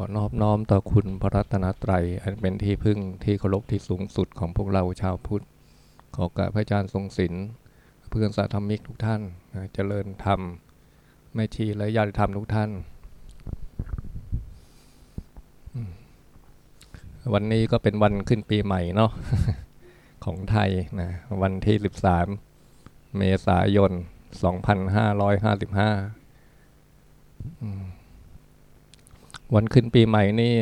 ขอนอบน้อมต่อคุณพระรัตนตรัย อันเป็นที่พึ่งที่เคารพที่สูงสุดของพวกเราชาวพุทธ ขอกราบพระอาจารย์ทรงศิลป์เพื่อนสาธรรมิกทุกท่านนะเจริญธรรมแม่ชีและญาติธรรมทุกท่าน วันนี้ก็เป็นวันขึ้นปีใหม่เนาะของไทยนะวันที่ 13 เมษายน 2555อืม วันขึ้นปีใหม่นี่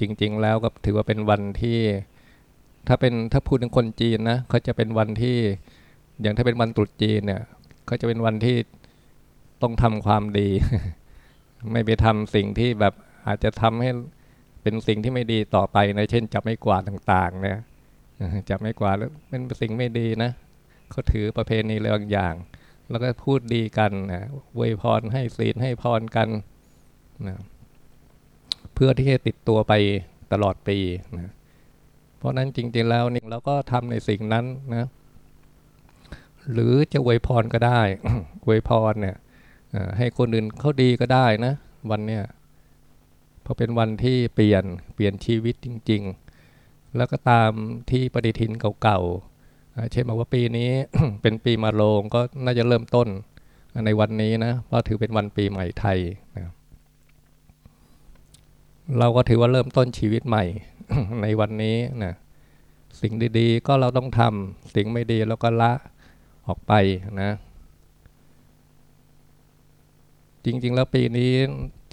จริง ๆ แล้วก็ถือว่าเป็นวันที่ ถ้าเป็นถ้าพูดถึงคนจีนนะเขาจะเป็นวันที่อย่างถ้าเป็นวันตรุษจีนเนี่ยเขาจะเป็นวันที่ต้องทำความดี ไม่ไปทำสิ่งที่แบบอาจจะทำให้เป็นสิ่งที่ไม่ดีต่อไปนะเช่นจับไม่กวาดต่างๆเนี่ยจับไม่กวาดแล้วเป็นสิ่งไม่ดีนะเขาถือประเพณีอะไรบางอย่าง แล้วก็พูดดีกันนะอวยพรให้ศีลให้พรกันนะ เพื่อที่จะติดตัวไปตลอดปีนะเพราะนั้นจริงๆแล้วนี่เราก็ทำในสิ่งนั้นนะหรือจะอวยพรก็ได้อวยพรเนี่ยให้คนอื่นเขาดีก็ได้นะ วันเนี้ยพราะเป็นวันที่เปลี่ยนเปลี่ยนชีวิตจริง ๆ แล้วก็ตามที่ปฏิทินเก่าๆเช่นบอกว่าปีนี้เป็นปีมะโรงก็น่าจะเริ่มต้นในวันนี้นะเพราะถือเป็นวันปีใหม่ไทยนะ เราก็ถือว่าเริ่มต้นชีวิตใหม่ในวันนี้นะสิ่งดีๆ ก็เราต้องทำสิ่งไม่ดีเราก็ละออกไปนะ จริงๆแล้วปีนี้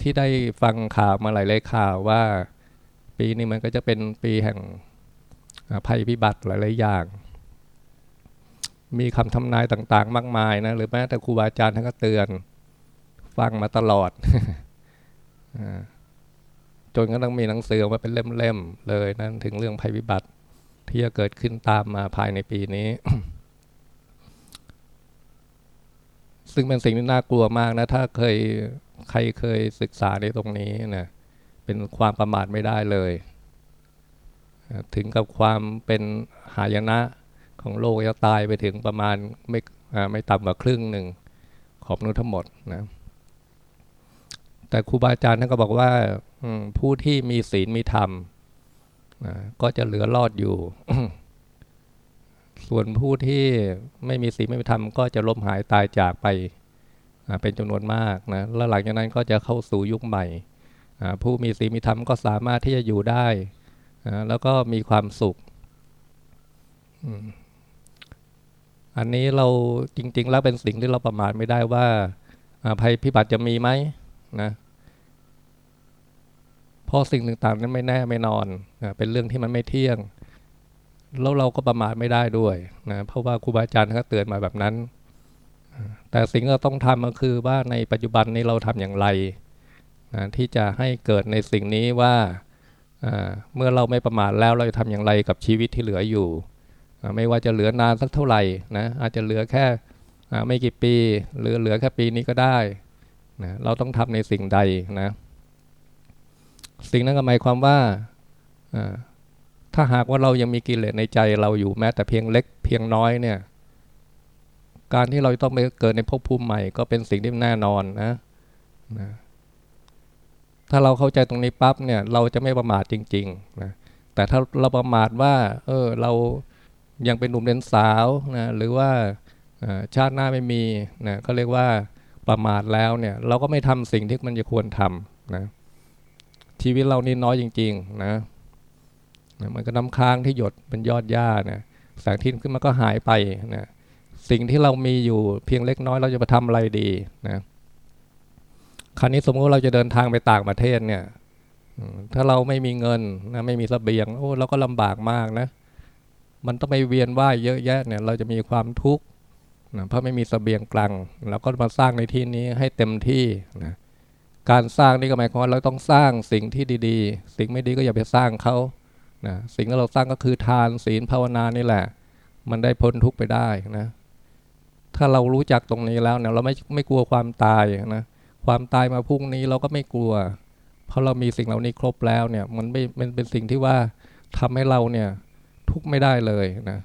ที่ได้ฟังข่าวมาหลายๆข่าวว่า ปีนี้มันก็จะเป็นปีแห่งภัยพิบัติหลายๆอย่าง มีคำทำนายต่างๆ มากมายนะหรือแม้แต่ครูบาอาจารย์ท่านก็เตือน ฟังมาตลอดอ จนก็ต้องมีหนังสือออกมาเป็นเล่มๆเลยนั่นถึงเรื่องภัยพิบัติที่จะเกิดขึ้นตามมาภายในปีนี้ ซึ่งเป็นสิ่งที่น่ากลัวมากนะ ถ้าเคยใครเคยศึกษาในตรงนี้นะเป็นความประมาทไม่ได้เลย ถึงกับความเป็นหายนะของโลกจะตายไปถึงประมาณไม่ไม่ต่ำกว่าครึ่งหนึ่งของมนุษย์ทั้งหมดนะ แต่ครูบาอาจารย์ท่านก็บอกว่า ผู้ที่มีศีลมีธรรมนะก็จะเหลือรอดอยู่ ส่วนผู้ที่ไม่มีศีลไม่มีธรรมก็จะล้มหายตายจากไปเป็นจำนวนมากนะแล้วหลังจากนั้นก็จะเข้าสู่ยุคใหม่ ผู้มีศีลมีธรรมก็สามารถที่จะอยู่ได้ แล้วก็มีความสุข อันนี้เราจริง ๆ แล้วเป็นสิ่งที่เราประมาทไม่ได้ว่าภัยพิบัติจะมีไหมนะ เพราะสิ่งต่างๆนั้นไม่แน่ไม่นอนนะเป็นเรื่องที่มันไม่เที่ยง แล้วเราก็ประมาทไม่ได้ด้วยนะเพราะว่าครูบาอาจารย์ก็เตือนมาแบบนั้น แต่สิ่งที่เราต้องทำก็คือว่าในปัจจุบันนี้เราทำอย่างไรนะที่จะให้เกิดในสิ่งนี้ว่าเมื่อเราไม่ประมาทแล้วเราจะทำอย่างไรกับชีวิตที่เหลืออยู่ ไม่ว่าจะเหลือนานสักเท่าไหร่นะอาจจะเหลือแค่ไม่กี่ปี หรือเหลือแค่ปีนี้ก็ได้นะเราต้องทำในสิ่งใดนะ สิ่งนั้นก็หมายความว่าถ้าหากว่าเรายังมีกิเลสในใจเราอยู่แม้แต่เพียงเล็กเพียงน้อยเนี่ย การที่เราต้องไปเกิดในภพภูมิใหม่ก็เป็นสิ่งที่แน่นอนนะนะถ้าเราเข้าใจตรงนี้ปั๊บเนี่ย เราจะไม่ประมาทจริงๆนะแต่ถ้าเราประมาทว่า เออเรายังเป็นหนุ่มเป็นสาวนะหรือว่าชาติหน้าไม่มีนะก็เรียกว่าประมาทแล้วเนี่ย เราก็ไม่ทำสิ่งที่มันจะควรทำนะ ชีวิตเรานี่น้อยจริง ๆ นะมันก็น้ำค้างที่หยดเป็นยอดหญ้านะแสงที่ขึ้นมาก็หายไปนะสิ่งที่เรามีอยู่เพียงเล็กน้อยเราจะไปทำอะไรดีนะคราวนี้สมมติเราจะเดินทางไปต่างประเทศเนี่ยถ้าเราไม่มีเงินนะไม่มีเสบียงโอ้เราก็ลำบากมากนะ มันต้องไปเวียนว่ายเยอะแยะเนี่ย เราจะมีความทุกข์นะเพราะไม่มีเสบียงกลางเราก็มาสร้างในที่นี้ให้เต็มที่นะ การสร้างนี่ก็หมายความว่าเราต้องสร้างสิ่งที่ดีๆ สิ่งไม่ดีก็อย่าไปสร้างเขานะสิ่งที่เราสร้างก็คือทานศีลภาวนานี่แหละ มันได้พ้นทุกไปได้นะ ถ้าเรารู้จักตรงนี้แล้วเนี่ยเราไม่ไม่กลัวความตายนะความตายมาพรุ่งนี้เราก็ไม่กลัว เพราะเรามีสิ่งเหล่านี้ครบแล้วเนี่ย มันไม่มันเป็นสิ่งที่ว่าทำให้เราเนี่ยทุกไม่ได้เลยนะ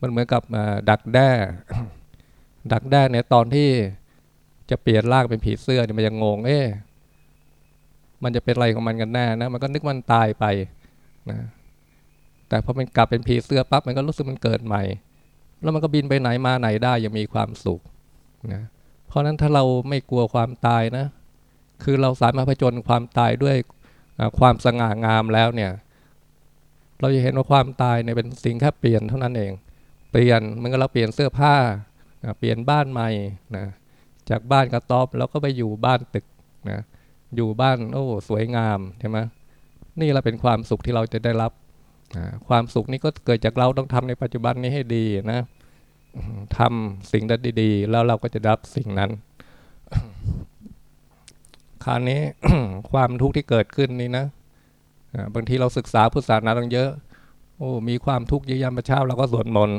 มันเหมือนกับดักแด้ ดักแด้เนี่ยตอนที่ จะเปลี่ยนร่างเป็นผีเสื้อเนี่ยมันยังงง เอ๊ะมันจะเป็นอะไรของมันกันแน่นะ มันก็นึกมันตายไปนะแต่พอมันกลับเป็นผีเสื้อปั๊บมันก็รู้สึกมันเกิดใหม่ แล้วมันก็บินไปไหนมาไหนได้ย่างมีความสุขนะเพราะนั้นถ้าเราไม่กลัวความตายนะ คือเราสามารถผจญความตายด้วยความสง่างามแล้วเนี่ย เราจะเห็นว่าความตายเนี่ยเป็นสิ่งแค่เปลี่ยนเท่านั้นเอง เปลี่ยนมันก็เราเปลี่ยนเสื้อผ้า เปลี่ยนบ้านใหม่นะ จากบ้านกระต๊อบแล้วก็ไปอยู่บ้านตึกนะอยู่บ้านโอ้สวยงามใช่ไหมนี่แหละเป็นความสุขที่เราจะได้รับความสุขนี้ก็เกิดจากเราต้องทำในปัจจุบันนี้ให้ดีนะทำสิ่งนั้นดีๆ แล้วเราก็จะรับสิ่งนั้น คราวนี้ความทุกข์ที่เกิดขึ้นนี่นะบางทีเราศึกษาพุทธศาสนาตั้งเยอะ โอ้ มีความทุกข์เยอะยามเช้าเราก็สวดมนต์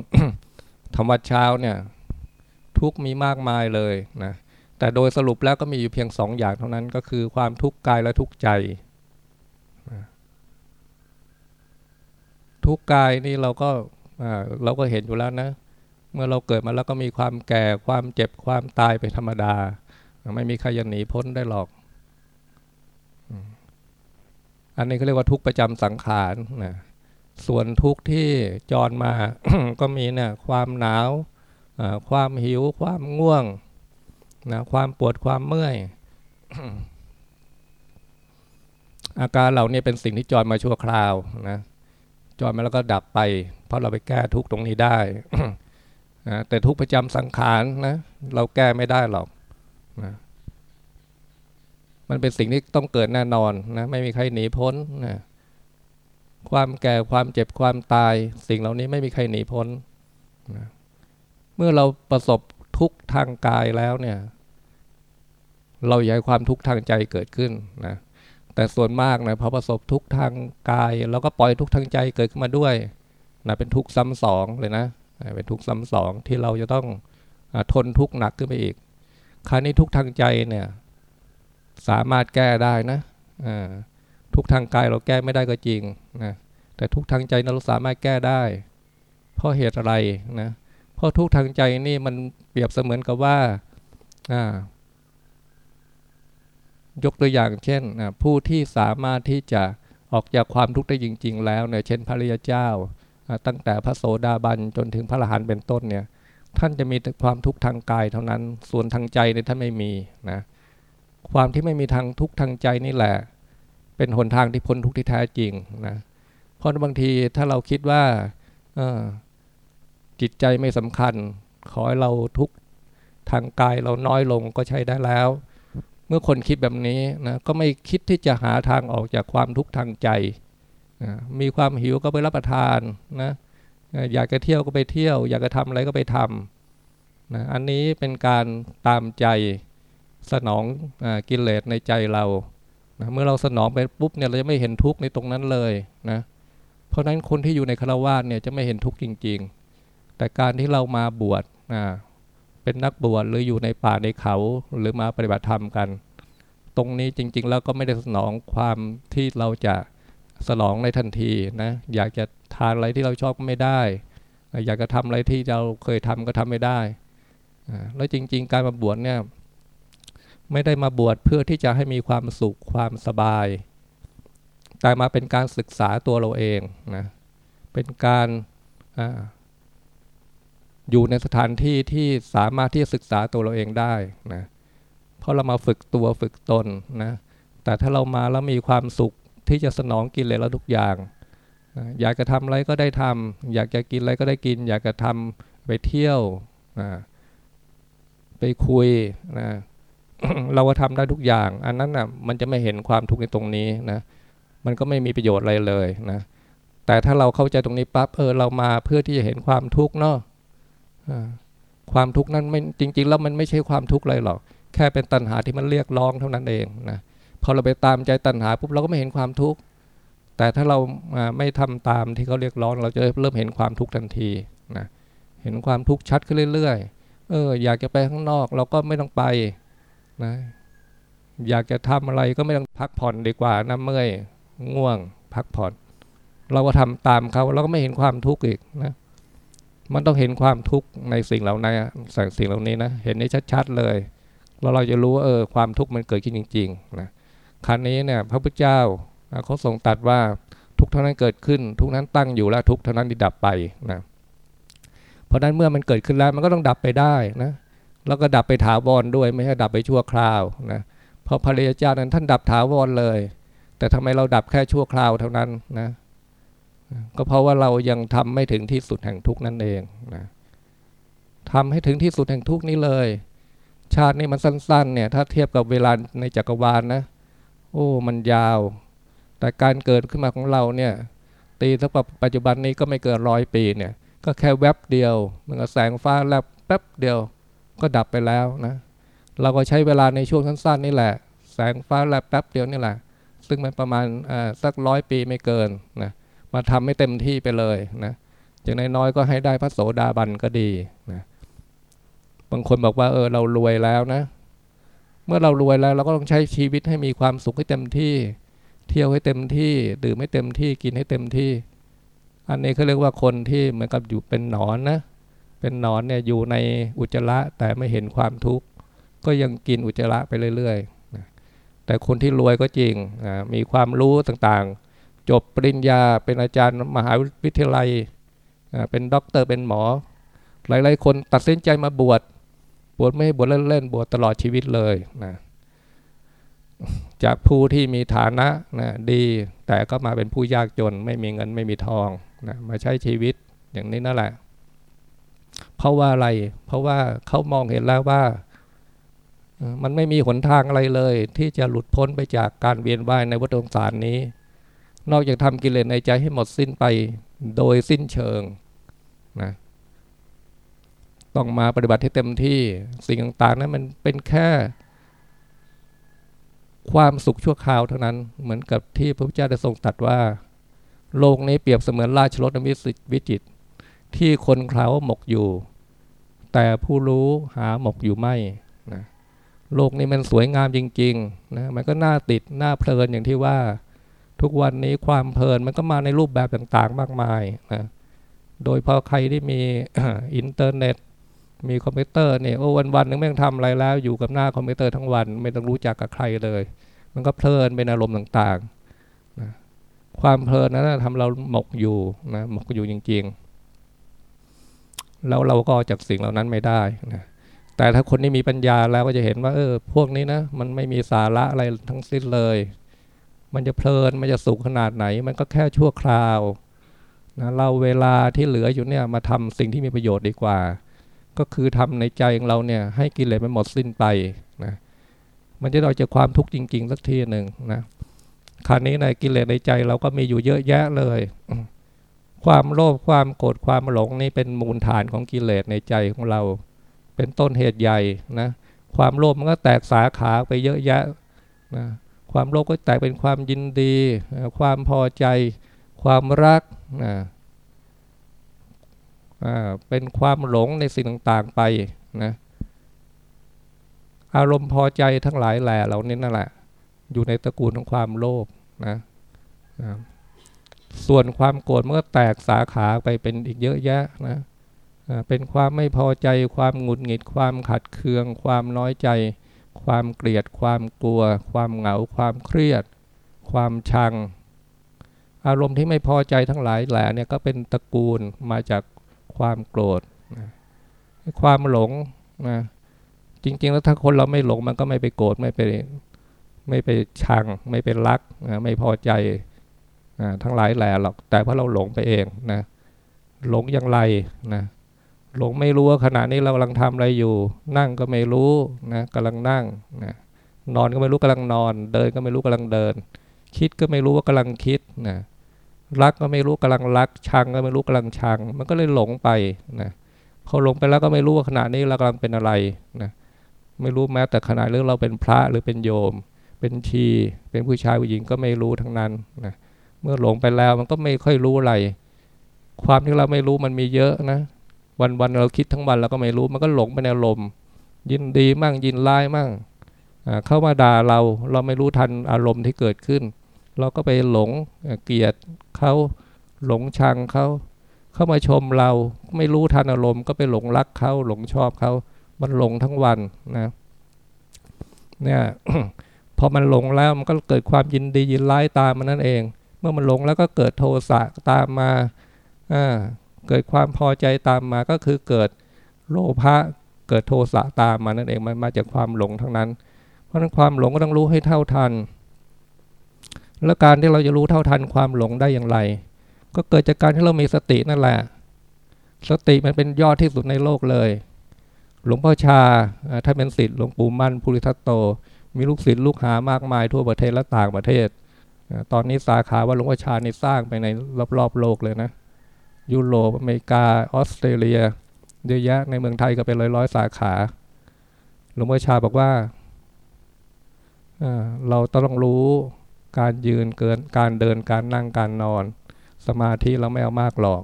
ธรรมวัดเช้าเนี่ย ทุกข์มีมากมายเลยนะแต่โดยสรุปแล้วก็มีอยู่เพียงสองอย่างเท่านั้นก็คือความทุกข์กายและทุกข์ใจ ทุกข์กายนี่เราก็เราก็เห็นอยู่แล้วนะ เมื่อเราเกิดมาแล้วก็มีความแก่ความเจ็บความตายเป็นธรรมดา ไม่มีใครจะหนีพ้นได้หรอก อันนี้เขาเรียกว่าทุกประจำสังขารนะส่วนทุกที่จรมาก็มีเนี่ยความหนาว ความหิวความง่วงนะความปวดความเมื่อย อาการเหล่านี้เป็นสิ่งที่จรมาชั่วคราวนะจอยมาแล้วก็ดับไป เพราะเราไปแก้ทุกตรงนี้ได้นะแต่ทุกประจำสังขารนะเราแก้ไม่ได้หรอกนะมันเป็นสิ่งที่ต้องเกิดแน่นอนนะไม่มีใครหนีพ้นนะความแก่ความเจ็บความตาย สิ่งเหล่านี้ไม่มีใครหนีพ้นนะ เมื่อเราประสบทุกทางกายแล้วเนี่ย เราอยากให้ความทุกข์ทางใจเกิดขึ้นนะแต่ส่วนมากนะพอประสบทุกทางกายเราก็ปล่อยทุกทางใจเกิดขึ้นมาด้วยนะเป็นทุกซ้ำสองเลยนะเป็นทุกซ้ำสองที่เราจะต้องอทนทุกหนักขึ้นไปอีก คราวนี้ทุกทางใจเนี่ย สามารถแก้ได้นะทุกทางกายเราแก้ไม่ได้ก็จริงนะแต่ทุกทางใจเราสามารถแก้ได้ เพราะเหตุอะไรนะเเพราะทุกทางใจนี่มันเปรียบเสมือนกับว่ายกตัวอย่างเช่นผู้ที่สามารถที่จะออกจากความทุกข์ได้จริง ๆ แล้วเนี่ยเช่นพระริยเจ้า ตั้งแต่พระโสดาบันจนถึงพระอรหันต์เป็นต้นเนี่ยท่านจะมีแต่ความทุกข์ทางกายเท่านั้นส่วนทางใจเนี่ยท่านไม่มีนะความที่ไม่มีทางทุกข์ทางใจนี่แหละ เป็นหนทางที่พ้นทุกข์ที่แท้จริงนะเพราะบางทีถ้าเราคิดว่า จิตใจไม่สำคัญ ขอให้เราทุกทางกายเราน้อยลงก็ใช้ได้แล้ว เมื่อคนคิดแบบนี้นะก็ไม่คิดที่จะหาทางออกจากความทุกข์ทางใจนะมีความหิวก็ไปรับประทานนะอยากจะเที่ยวก็ไปเที่ยว อยากจะทำอะไรก็ไปทำนะอันนี้เป็นการตามใจสนองอกิเลสในใจเรานะเมื่อเราสนองไปปุ๊บเนี่ยเราจะไม่เห็นทุกข์ในตรงนั้นเลยนะเพราะฉะนั้นคนที่อยู่ในคารวะเนี่ยจะไม่เห็นทุกข์จริง ๆ แต่การที่เรามาบวชเป็นนักบวชหรืออยู่ในป่าในเขาหรือมาปฏิบัติธรรมกัน ตรงนี้จริง ๆ แล้วก็ไม่ได้สนองความที่เราจะสนองในทันทีนะอยากจะทานอะไรที่เราชอบก็ไม่ได้ อยากจะทำอะไรที่เราเคยทำก็ทำไม่ได้แล้วจริง ๆ การมาบวชเนี่ยไม่ได้มาบวชเพื่อที่จะให้มีความสุขความสบาย แต่มาเป็นการศึกษาตัวเราเองนะเป็นการ อยู่ในสถานที่ที่สามารถที่จะศึกษาตัวเราเองได้นะเพราะเรามาฝึกตัวฝึกตนนะแต่ถ้าเรามาแล้วมีความสุขที่จะสนองกินเลยแล้วทุกอย่างนะอยากจะทำอะไรก็ได้ทำอยากจะกินอะไรก็ได้กิน อยากจะทำไปเที่ยวนะไปคุยนะเราก็ทำได้ทุกอย่าง อันนั้นนะ่ะมันจะไม่เห็นความทุกข์ในตรงนี้นะมันก็ไม่มีประโยชน์อะไรเลยนะแต่ถ้าเราเข้าใจตรงนี้ปั๊บเออเรามาเพื่อที่จะเห็นความทุกข์เนาะ ความทุกข์นั้นไม่จริง ๆ แล้วมันไม่ใช่ความทุกข์เลยหรอก แค่เป็นตัณหาที่มันเรียกร้องเท่านั้นเองนะพอเราไปตามใจตัณหาปุ๊บเราก็ไม่เห็นความทุกข์แต่ถ้าเราไม่ทำตามที่เขาเรียกร้อง เราจะเริ่มเห็นความทุกข์ทันทีนะเห็นความทุกข์ชัดขึ้นเรื่อยๆเอออยากจะไปข้างนอกเราก็ไม่ต้องไปนะอยากจะทำอะไรก็ไม่ต้องพักผ่อนดีกว่าน้ำเมื่อยง่วงพักผ่อน เราก็ทำตามเขาเราก็ไม่เห็นความทุกข์อีกนะ มันต้องเห็นความทุกข์ในสิ่งเหล่านี้สั่งสิ่งเหล่านี้นะ เห็นได้ชัดๆเลยเราเราจะรู้ว่าเออความทุกข์มันเกิดขึ้นจริงๆนะครั้นี้เนี่ยพระพุทธเจ้าเขาทรงตัดว่าทุกเท่านั้นเกิดขึ้น ทุกนั้นตั้งอยู่แล้วทุกเท่านั้นดับไปนะเพราะนั้นเมื่อมันเกิดขึ้นแล้วมันก็ต้องดับไปได้นะแล้วก็ดับไปถาวรด้วยไม่ใช่ดับไปชั่วคราวนะเพราะพระริยเจ้านั้นท่านดับถาวรเลย แต่ทำไมเราดับแค่ชั่วคราวเท่านั้นนะ ก็เพราะว่าเรายังทำไม่ถึงที่สุดแห่งทุกนั่นเองนะทำให้ถึงที่สุดแห่งทุกนี้เลย ชาตินี้มันสั้น ๆ เนี่ย ถ้าเทียบกับเวลาในจักรวาลนะโอ้ มันยาว แต่การเกิดขึ้นมาของเราเนี่ย ตีสักปัจจุบันนี้ก็ไม่เกินร้อยปีเนี่ย ก็แค่แวบเดียวมันก็แสงฟ้าแลบแป๊บเดียวก็ดับไปแล้วนะ เราก็ใช้เวลาในช่วงสั้นๆนี่แหละ แสงฟ้าแลบแป๊บเดียวนี่แหละ ซึ่งมันประมาณสักร้อยปีไม่เกินนะ มาทำให้เต็มที่ไปเลยนะอย่างน้อยๆก็ให้ได้พระโสดาบันก็ดีนะบางคนบอกว่าเออเรารวยแล้วนะ เมื่อเรารวยแล้วเราก็ต้องใช้ชีวิตให้มีความสุขให้เต็มที่ เที่ยวให้เต็มที่ดื่มให้เต็มที่กินให้เต็มที่ อันนี้เขาเรียกว่าคนที่เหมือนกับอยู่เป็นหนอนนะเป็นหนอนเนี่ยอยู่ในอุจจาระแต่ไม่เห็นความทุกข์ก็ยังกินอุจจาระไปเรื่อยๆแต่คนที่รวยก็จริงมีความรู้ต่างๆ จบปริญญาเป็นอาจารย์มหาวิทยาลัย เป็นด็อกเตอร์เป็นหมอ หลายๆ คนตัดสินใจมาบวชบวชไม่ให้บวชเล่นๆบวชตลอดชีวิตเลยนะจากผู้ที่มีฐานะนะดีแต่ก็มาเป็นผู้ยากจนไม่มีเงินไม่มีทองนะมาใช้ชีวิตอย่างนี้นั่นแหละ เพราะว่าอะไร เพราะว่าเขามองเห็นแล้วว่า มันไม่มีหนทางอะไรเลย ที่จะหลุดพ้นไปจากการเวียนว่ายในวัฏสงสารนี้ นอกจากทำกิเลสในใจให้หมดสิ้นไปโดยสิ้นเชิงนะต้องมาปฏิบัติให้เต็มที่สิ่งต่างๆนั้นมันเป็นแค่ความสุขชั่วคราวเท่านั้นเหมือนกับที่พระพุทธเจ้าได้ทรงตรัสว่า โลกนี้เปรียบเสมือนราชรถมิสิวิจิต ที่คนเขาหมกอยู่ แต่ผู้รู้หาหมกอยู่ไม่นะโลกนี้มันสวยงามจริงๆนะมันก็น่าติดน่าเพลินอย่างที่ว่า ทุกวันนี้ความเพลินมันก็มาในรูปแบบต่างๆ มากมายนะโดยพอใครที่มีอินเทอร์เน็ต มีคอมพิวเตอร์เนี่ยโอ้วันวันนึงไม่ต้องทำอะไรแล้ว อยู่กับหน้าคอมพิวเตอร์ทั้งวัน ไม่ต้องรู้จักกับใครเลย มันก็เพลินเป็นอารมณ์ต่างๆนะความเพลินนั้นทำเราหมกอยู่นะหมกอยู่จริงๆ แล้วเราก็จากสิ่งเหล่านั้นไม่ได้นะแต่ถ้าคนที่มีปัญญาแล้วก็จะเห็นว่าเออพวกนี้นะมันไม่มีสาระอะไรทั้งสิ้นเลย มันจะเพลินมันจะสุขขนาดไหน มันก็แค่ชั่วคราวนะเราเวลาที่เหลืออยู่เนี่ยมาทำสิ่งที่มีประโยชน์ดีกว่า ก็คือทำในใจของเราเนี่ยให้กิเลสมันหมดสิ้นไปนะมันจะได้จากความทุกข์จริง ๆ สักทีหนึ่งนะคราวนี้ในกิเลสในใจเราก็มีอยู่เยอะแยะเลย ความโลภความโกรธความหลงนี่เป็นมูลฐานของกิเลสในใจของเรา เป็นต้นเหตุใหญ่นะความโลภมันก็แตกสาขาไปเยอะแยะนะ ความโลภก็แตกเป็นความยินดี ความพอใจ ความรักนะเป็นความหลงในสิ่งต่างๆไปนะอารมณ์พอใจทั้งหลายแหล่เหล่านี้นั่นแหละ อยู่ในตระกูลของความโลภนะนะส่วนความโกรธมันก็แตกสาขาไปเป็นอีกเยอะแยะนะเป็นความไม่พอใจ ความหงุดหงิด ความขัดเคือง ความน้อยใจ ความเกลียด ความกลัว ความเหงา ความเครียด ความชัง อารมณ์ที่ไม่พอใจทั้งหลายแหล่เนี่ยก็เป็นตระกูลมาจากความโกรธ ความหลงนะจริง ๆ แล้วถ้าคนเราไม่หลงมันก็ไม่ไปโกรธไม่ไปไม่ไปชัง ไม่ไปรักไม่พอใจทั้งหลายแหล่หรอกแต่เพราะเราหลงไปเองนะหลงอย่างไรนะ หลงไม่รู้ว่าขณะนี้เรากำลังทำอะไรอยู่ นั่งก็ไม่รู้นะกำลังนั่งนะนอนก็ไม่รู้กำลังนอน เดินก็ไม่รู้กำลังเดิน คิดก็ไม่รู้ว่ากำลังคิดนะรักก็ไม่รู้กำลังรัก ชังก็ไม่รู้กำลังชัง มันก็เลยหลงไปนะพอหลงไปแล้วก็ไม่รู้ว่าขณะนี้เรากำลังเป็นอะไรนะไม่รู้แม้แต่ขณะเรื่องเราเป็นพระหรือเป็นโยม เป็นชีเป็นผู้ชายผู้หญิงก็ไม่รู้ทั้งนั้นนะเมื่อหลงไปแล้วมันก็ไม่ค่อยรู้อะไร ความที่เราไม่รู้มันมีเยอะนะ วันวันเราคิดทั้งวันเราก็ไม่รู้มันก็หลงไปในลมยินดีมั่งยินร้ายมั่งเข้ามาด่าเราเราไม่รู้ทันอารมณ์ที่เกิดขึ้น เราก็ไปหลงเกลียดเขาหลงชังเขาเข้ามาชมเราไม่รู้ทันอารมณ์ก็ไปหลงรักเขาหลงชอบเขามันหลงทั้งวันนะเนี่ยพอมันหลงแล้วมันก็เกิดความยินดียินร้ายตามมันนั่นเอง เมื่อมันหลงแล้วก็เกิดโทสะตามมาอ่า เกิดความพอใจตามมาก็คือเกิดโลภะเกิดโทสะตามมานั่นเองมันมาจากความหลงทั้งนั้น เพราะนั้นความหลงก็ต้องรู้ให้เท่าทัน แล้วการที่เราจะรู้เท่าทันความหลงได้อย่างไร ก็เกิดจากการที่เรามีสตินั่นแหละ สติมันเป็นยอดที่สุดในโลกเลย หลวงพ่อชาถ้าเป็นศิษย์หลวงปู่มั่นภูริทัตโต มีลูกศิษย์ลูกหามากมายทั่วประเทศและต่างประเทศ ตอนนี้สาขาว่าหลวงพ่อชาในสร้างไปในรอบๆโลกเลยนะ ยุโรปอเมริกา ออสเตรเลียเยอะแยะในเมืองไทยก็เป็นร้อยร้อยสาขา หลวงพ่อชาบอกว่า เราต้องรู้การยืนเกินการเดินการนั่งการนอน สมาธิเราไม่เอามากหรอก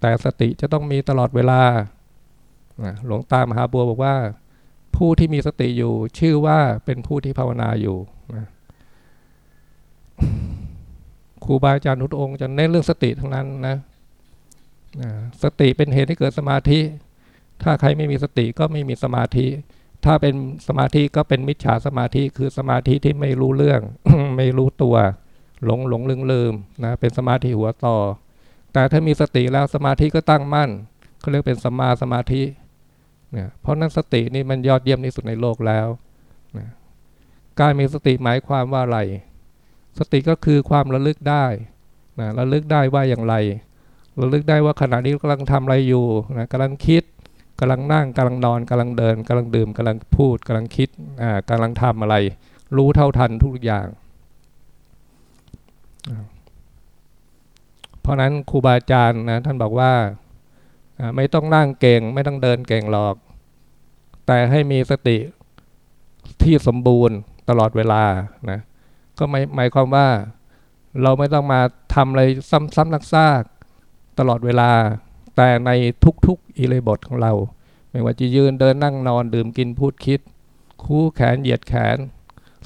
แต่สติจะต้องมีตลอดเวลา หลวงตามหาบัวบอกว่า ผู้ที่มีสติอยู่ ชื่อว่าเป็นผู้ที่ภาวนาอยู่ครูบาอาจารย์ทุกองค์จะเน้นเรื่องสติทั้งนั้นนะ สติเป็นเหตุให้เกิดสมาธิ ถ้าใครไม่มีสติก็ไม่มีสมาธิ ถ้าเป็นสมาธิก็เป็นมิจฉาสมาธิคือสมาธิที่ไม่รู้เรื่อง ไม่รู้ตัว หลงหลงลืมลืมนะเป็นสมาธิหัวต่อ แต่ถ้ามีสติแล้วสมาธิก็ตั้งมั่นเขาเรียกเป็นสมาสมาธิเนี่ยเพราะนั้นสตินี่มันยอดเยี่ยมที่สุดในโลกแล้วนะการมีสติหมายความว่าอะไร สติก็คือความระลึกได้นะระลึกได้ว่าอย่างไร ระลึกได้ว่าขณะนี้กำลังทำอะไรอยู่นะกำลังคิดกำลังนั่งกำลังนอนกำลังเดินกำลังดื่มกำลังพูดกำลังคิดอ่ากำลังทำอะไร รู้เท่าทันทุกอย่าง เพราะนั้นครูบาอาจารย์นะท่านบอกว่าไม่ต้องนั่งเก่ง ไม่ต้องเดินเก่งหรอก แต่ให้มีสติที่สมบูรณ์ตลอดเวลานะก็หมายความว่าเราไม่ต้องมาทำอะไรซ้ำๆซาก ตลอดเวลา แต่ในทุกๆอิเลบทของเรา ไม่ว่าจะยืนเดินนั่งนอนดื่มกินพูดคิด คู่แขนเหยียดแขน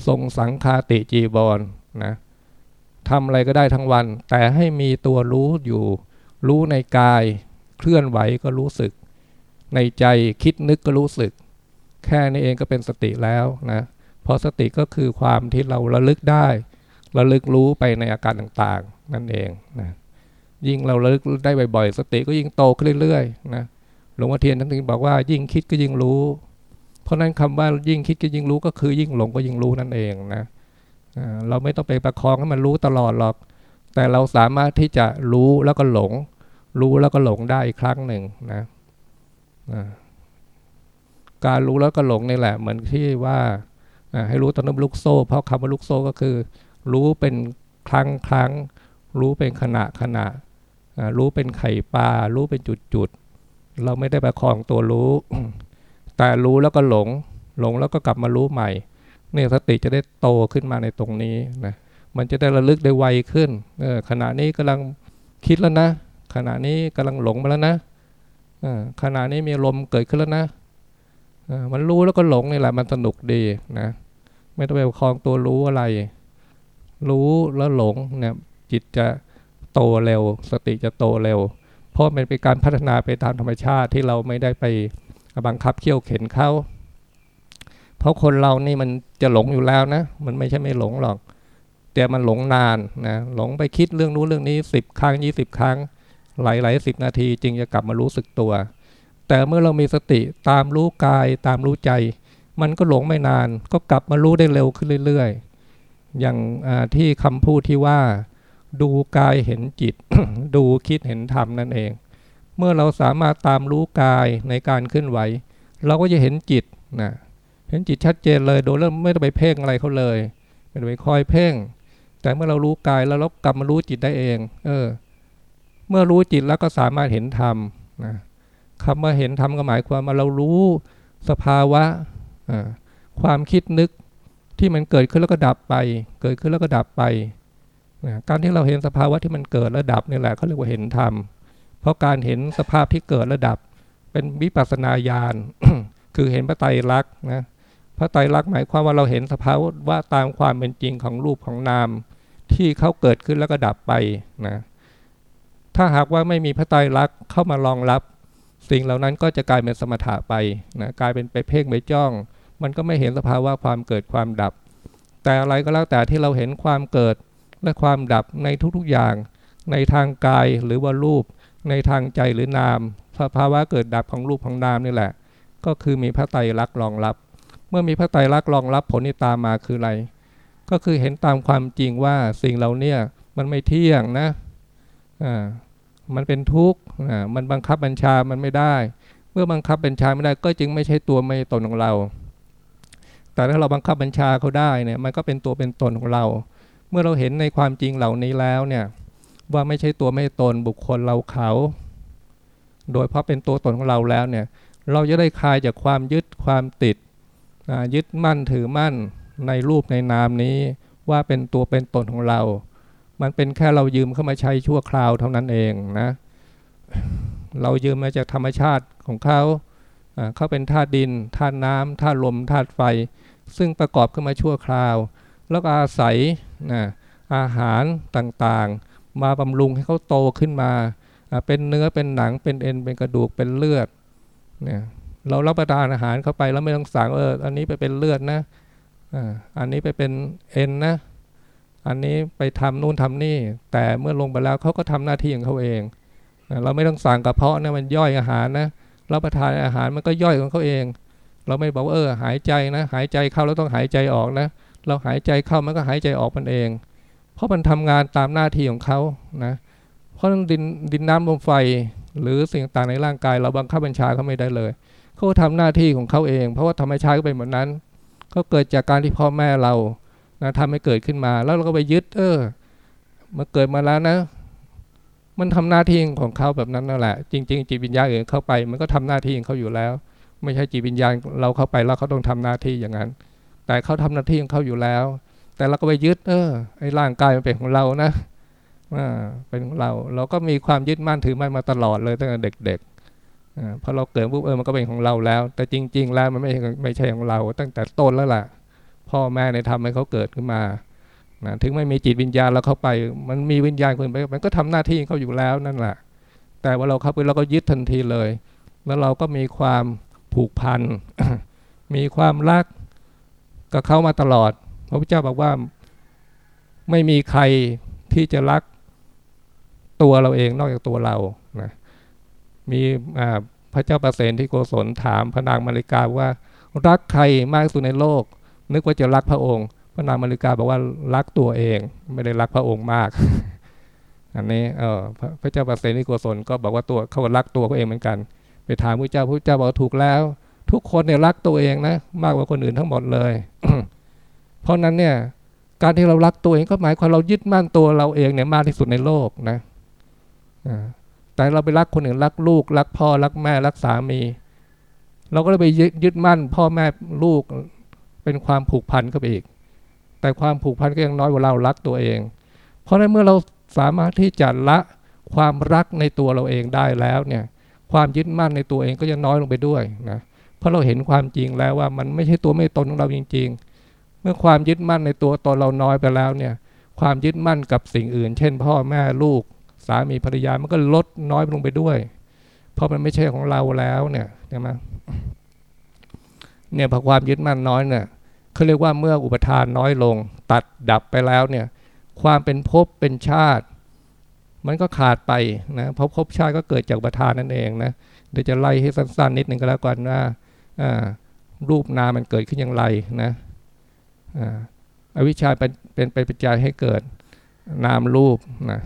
ทรงสังคาติจีบอลนะทำอะไรก็ได้ทั้งวัน แต่ให้มีตัวรู้อยู่ รู้ในกาย เคลื่อนไหวก็รู้สึก ในใจคิดนึกก็รู้สึก แค่นี้เองก็เป็นสติแล้วนะเพราะสติก็คือความที่เราระลึกได้ ระลึกรู้ไปในอาการต่างๆ นั่นเองนะ ยิ่งเราเลิกได้บ่อยๆ สติก็ยิ่งโตขึ้นเรื่อยๆนะหลวงพ่อเทียนท่านถึงบอกว่ายิ่งคิดก็ยิ่งรู้ เพราะนั้นคำว่ายิ่งคิดก็ยิ่งรู้ก็คือยิ่งหลงก็ยิ่งรู้นั่นเองนะเราไม่ต้องไปประคองให้มันรู้ตลอดหรอก แต่เราสามารถที่จะรู้แล้วก็หลง รู้แล้วก็หลงได้อีกครั้งหนึ่งนะการรู้แล้วก็หลงนี่แหละ เหมือนที่ว่าให้รู้ตอนนั้นลูกโซ่ เพราะคำว่าลูกโซ่ก็คือ รู้เป็นครั้งครั้ง รู้เป็นขณะขณะ รู้เป็นไข่ปลา รู้เป็นจุดๆเราไม่ได้ประคองตัวรู้ แต่รู้แล้วก็หลง หลงแล้วก็กลับมารู้ใหม่ เนี่ยสติจะได้โตขึ้นมาในตรงนี้นะ มันจะได้ระลึกได้ไวขึ้น เออขณะนี้กำลังคิดแล้วนะ ขณะนี้กำลังหลงมาแล้วนะขณะนี้มีลมเกิดขึ้นแล้วนะมันรู้แล้วก็หลงนี่แหละมันสนุกดีนะ ไม่ต้องไปประคองตัวรู้อะไร รู้แล้วหลงเนี่ย จิตจะโตเร็ว สติจะโตเร็ว เพราะมันเป็นการพัฒนาไปตามธรรมชาติที่เราไม่ได้ไปบังคับเขี่ยวเข็นเขาเพราะคนเรานี่มันจะหลงอยู่แล้วนะ มันไม่ใช่ไม่หลงหรอก แต่มันหลงนานนะหลงไปคิดเรื่องนู้นเรื่องนี้สิบครั้งยี่สิบครั้ง หลายหลายสิบนาทีจึงจะกลับมารู้สึกตัว แต่เมื่อเรามีสติตามรู้กายตามรู้ใจ มันก็หลงไม่นาน ก็กลับมารู้ได้เร็วขึ้นเรื่อย ๆ อย่างที่คำพูดที่ว่า ดูกายเห็นจิต ดูคิดเห็นธรรมนั่นเอง เมื่อเราสามารถตามรู้กายในการเคลื่อนไหว เราก็จะเห็นจิตนะเห็นจิตชัดเจนเลยโดยเริ่มไม่ต้องไปเพ่งอะไรเขาเลยไม่ต้องไปคอยเพ่ง แต่เมื่อเรารู้กายแล้วเรากลับมารู้จิตได้เอง เออ เมื่อรู้จิตแล้วก็สามารถเห็นธรรมนะคำว่าเห็นธรรมก็หมายความว่าเรารู้สภาวะความคิดนึกที่มันเกิดขึ้นแล้วก็ดับไป เกิดขึ้นแล้วก็ดับไป นะการที่เราเห็นสภาวะที่มันเกิดระดับนี่แหละเขาเรียกว่าเห็นธรรม เพราะการเห็นสภาพที่เกิดระดับ เป็นวิปัสนาญาณคือเห็นพระไตรลักษณ์นะพระไตรลักษณ์หมายความว่าเราเห็นสภาวะว่าตามความเป็นจริงของรูปของนาม ที่เขาเกิดขึ้นแล้วก็ดับไปนะถ้าหากว่าไม่มีพระไตรลักษณ์เข้ามารองรับ สิ่งเหล่านั้นก็จะกลายเป็นสมถะไปนะกลายเป็นไปเพ่งไปจ้อง มันก็ไม่เห็นสภาวะความเกิดความดับ แต่อะไรก็แล้วแต่ที่เราเห็นความเกิด และความดับในทุกๆอย่าง ในทางกายหรือว่ารูป ในทางใจหรือนาม สภาวะเกิดดับของรูปของนามนี่แหละ ก็คือมีพระไตรลักษณ์รองรับ เมื่อมีพระไตรลักษณ์รองรับผลที่ตามมาคืออะไร ก็คือเห็นตามความจริงว่าสิ่งเราเนี่ยมันไม่เที่ยงนะอ่ามันเป็นทุกข์อ่ามันบังคับบัญชามันไม่ได้ เมื่อบังคับบัญชาไม่ได้ก็จึงไม่ใช่ตัวไม่ตนของเราแต่ถ้าเราบังคับบัญชาเขาได้เนี่ยมันก็เป็นตัวเป็นตนของเรา มื่อเราเห็นในความจริงเหล่านี้แล้วเนี่ยว่าไม่ใช่ตัวไม่ตนบุคคลเราเขา โดยเพราะเป็นตัวตนของเราแล้วเนี่ยเราจะได้คลายจากความยึดความติดยึดมั่นถือมั่นในรูปในนามนี้ ว่าเป็นตัวเป็นตนของเรา มันเป็นแค่เรายืมเข้ามาใช้ชั่วคราวเท่านั้นเองนะเรายืมมาจากธรรมชาติของเขาเขาเป็นธาตุดินธาตุน้ำธาตุลมธาตุไฟ ซึ่งประกอบขึ้นมาชั่วคราว แล้วก็อาศัย นะอาหารต่างๆ มาบำรุงให้เขาโตขึ้นมา เป็นเนื้อเป็นหนังเป็นเอ็นเป็นกระดูกเป็นเลือดเนี่ยเรารับประทานอาหารเข้าไปแล้วไม่ต้องสั่งเอออันนี้ไปเป็นเลือดนะอันนี้ไปเป็นเอ็นนะ อันนี้ไปทำนู่นทำนี่ แต่เมื่อลงไปแล้วเขาก็ทำหน้าที่ของเขาเองเราไม่ต้องสั่งกระเพาะนะมันย่อยอาหารนะรับประทานอาหารมันก็ย่อยของเขาเอง เราไม่บอกว่าเออหายใจนะ หายใจเข้าแล้วต้องหายใจออกนะ เราหายใจเข้ามันก็หายใจออกมันเอง เพราะมันทำงานตามหน้าที่ของเขานะเพราะดินดินน้ำลมไฟหรือสิ่งต่างในร่างกายเราบังคับบัญชาเขาไม่ได้เลยเขาทำหน้าที่ของเขาเอง เพราะว่าธรรมชาติก็เป็นแบบนั้นก็เกิดจากการที่พ่อแม่เรานะทำให้เกิดขึ้นมา แล้วเราก็ไปยึด เออมาเกิดมาแล้วนะ มันทำหน้าที่ของเขาแบบนั้นนั่นแหละ จริง ๆ จิตวิญญาณอื่นเข้าไป มันก็ทำหน้าที่ของเขาอยู่แล้ว ไม่ใช่จิตวิญญาณเราเข้าไปแล้วเขาต้องทำหน้าที่อย่างนั้น แต่เขาทำหน้าที่ของเขาอยู่แล้ว แต่เราก็ไปยึด เออไอ้ร่างกายมันเป็นของเรานะอ่าเป็นของเรา เราก็มีความยึดมั่นถือมั่นมาตลอดเลยตั้งแต่เด็กพอเราเกิดปุ๊บเออมันก็เป็นของเราแล้ว แต่จริง ๆ แล้วมันไม่ไม่ใช่ของเรา ตั้งแต่ต้นแล้วล่ะ พ่อแม่ในทำให้เขาเกิดขึ้นมานะถึงไม่มีจิตวิญญาณเราเข้าไป มันมีวิญญาณคนไปมันก็ทำหน้าที่เขาอยู่แล้วนั่นแหละ แต่ว่าเราเข้าไปเราก็ยึดทันทีเลย แล้วเราก็มีความผูกพัน มีความรัก กับเขามาตลอด พระพุทธเจ้าบอกว่าไม่มีใครที่จะรักตัวเราเองนอกจากตัวเรานะมีพระเจ้าประเสนที่โกศลถามพระนางมาริกาว่ารักใครมากสุดในโลก นึกว่าจะรักพระองค์ พระนางมาริกาบอกว่ารักตัวเอง ไม่ได้รักพระองค์มาก อันนี้เออพระเจ้าประเสนที่โกศลก็บอกว่าตัวเขารักตัวเขาเองเหมือนกัน ไปถามพระเจ้าพระเจ้าบอกถูกแล้ว ทุกคนเนี่ยรักตัวเองนะมากกว่าคนอื่นทั้งหมดเลย เพราะนั้นเนี่ยการที่เรารักตัวเองก็หมายความเรายึดมั่นตัวเราเองเนี่ยมากที่สุดในโลกนะแต่เราไปรักคนอื่นรักลูก รักพ่อรักแม่รักสามี เราก็เลยไปยึดมั่น พ่อแม่ลูกเป็นความผูกพันก็ไปอีก แต่ความผูกพันก็ยังน้อยกว่าเรารักตัวเอง เพราะในเมื่อเราสามารถที่จะละความรักในตัวเราเองได้แล้วเนี่ย ความยึดมั่นในตัวเองก็จะน้อยลงไปด้วยนะเราะเราเห็นความจริงแล้วว่ามันไม่ใช่ตัวไม่ตนของเราจริง ๆ เมื่อความยึดมั่นในตัวตนเราน้อยไปแล้วเนี่ย ความยึดมั่นกับสิ่งอื่น เช่น พ่อแม่ลูก สามีภรรยามันก็ลดน้อยลงไปด้วย เพราะมันไม่ใช่ของเราแล้วเนี่ยใช่ไหมเนี่ยพอความยึดมั่นน้อยเนี่ยเขาเรียกว่าเมื่ออุปทานน้อยลง ตัดดับไปแล้วเนี่ย ความเป็นภพเป็นชาติ มันก็ขาดไปนะเพราะภพชาติก็เกิดจากอุปทานนั่นเองนะเดี๋ยวจะไล่ให้สั้นๆ นิดหนึ่งก็แล้วกันว่า รูปนามมันเกิดขึ้นอย่างไรนะอวิชชาเป็นเป็นปัจจัยให้เกิดนามรูปนะ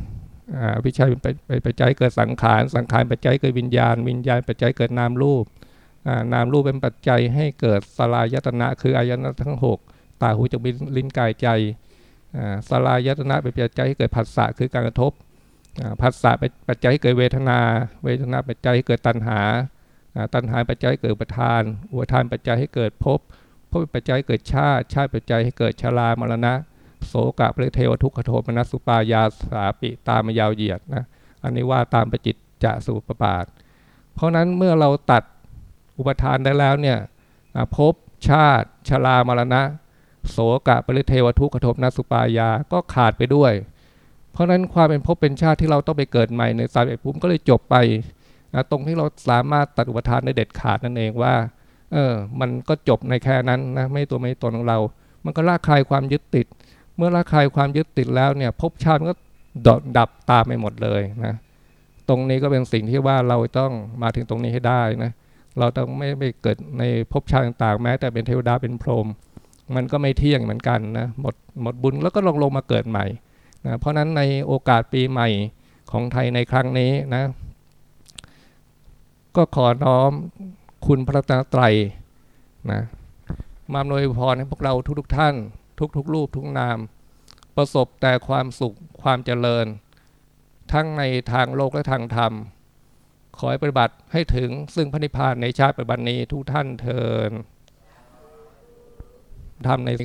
วิชัยเป็นปัจจัยเกิดสังขารสังขารปัจจัยเกิดวิญญาณ วิญญาณปัจจัยเกิดนามรูปนามรูปเป็นปัจจัยให้เกิดสลายตนะ คืออายตนะทั้ง 6 ตาหูจมูกลิ้นกายใจสลายตนะเป็นปัจจัยให้เกิดผัสสะคือการกระทบผัสสะเป็นปัจจัยให้เกิดเวทนา เวทนาปัจจัยให้เกิดตัณหา ตัณหาปัจจัยเกิดอุปทาน อุปทานปัจจัยให้เกิดภพภพปัจจัยเกิดชาติ ชาติปัจจัยให้เกิดชรามรณะ โสกะเปรเทวทุกขโทมนัสสุปายาสาปิตามยาวเหยียดนะอันนี้ว่าตามประจิตจะสุปบาท เพราะนั้นเมื่อเราตัดอุปทานได้แล้วเนี่ยภพชาติ ชรามรณะ โสกะปริเทวทุกขโทมนัสสุปายาก็ขาดไปด้วย เพราะนั้นความเป็นภพเป็นชาติที่เราต้องไปเกิดใหม่ในสายเอกภูมิก็เลยจบไป นะตรงที่เราสามารถตัดอุปทานได้เด็ดขาดนั่นเองว่า เออ มันก็จบในแค่นั้นนะไม่ตัวไม่ตนของเรา มันก็ละคายความยึดติด เมื่อละคายความยึดติดแล้วเนี่ยภพชาติมันก็ดดับตามไปหมดเลยนะตรงนี้ก็เป็นสิ่งที่ว่าเราต้องมาถึงตรงนี้ให้ได้นะเราต้องไม่ไปเกิดในภพชาติต่างๆ แม้แต่เป็นเทวดาเป็นพรหมมันก็ไม่เที่ยงเหมือนกันนะหมดหมดบุญแล้วก็ลงลงมาเกิดใหม่นะเพราะฉะนั้นในโอกาสปีใหม่ของไทยในครั้งนี้นะ ก็ขอน้อมคุณพระตนตรนะมาอำนวยพรให้พวกเราทุกๆท่าน ทุกๆรูปทุกนาม ประสบแต่ความสุขความเจริญ ทั้งในทางโลกและทางธรรม ขอให้ปฏิบัติให้ถึงซึ่งพระนิพพานในชาติปัจจุบันนี้ทุกท่านเทินทำใน